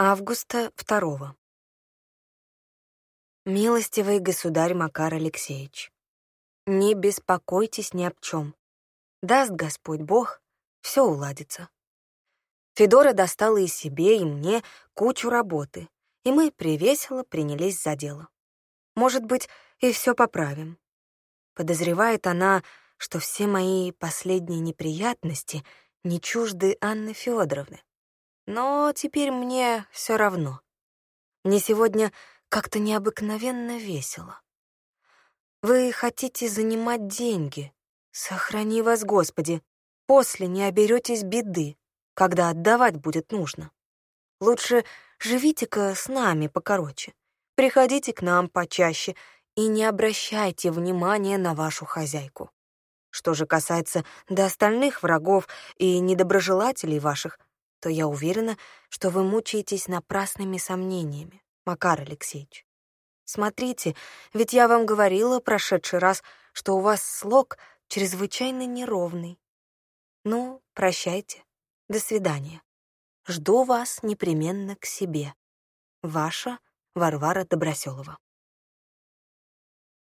Августа второго. Милостивый государь Макар Алексеевич, не беспокойтесь ни об чем. Даст Господь Бог, все уладится. Федора достала и себе, и мне кучу работы, и мы привесело принялись за дело. Может быть, и все поправим. Подозревает она, что все мои последние неприятности не чужды Анны Федоровны. Но теперь мне все равно. Мне сегодня как-то необыкновенно весело. Вы хотите занимать деньги. Сохрани вас, Господи. После не оберетесь беды, когда отдавать будет нужно. Лучше живите-ка с нами покороче. Приходите к нам почаще и не обращайте внимания на вашу хозяйку. Что же касается до остальных врагов и недоброжелателей ваших, то я уверена, что вы мучаетесь напрасными сомнениями, Макар Алексеевич. Смотрите, ведь я вам говорила прошедший раз, что у вас слог чрезвычайно неровный. Ну, прощайте. До свидания. Жду вас непременно к себе. Ваша Варвара Доброселова.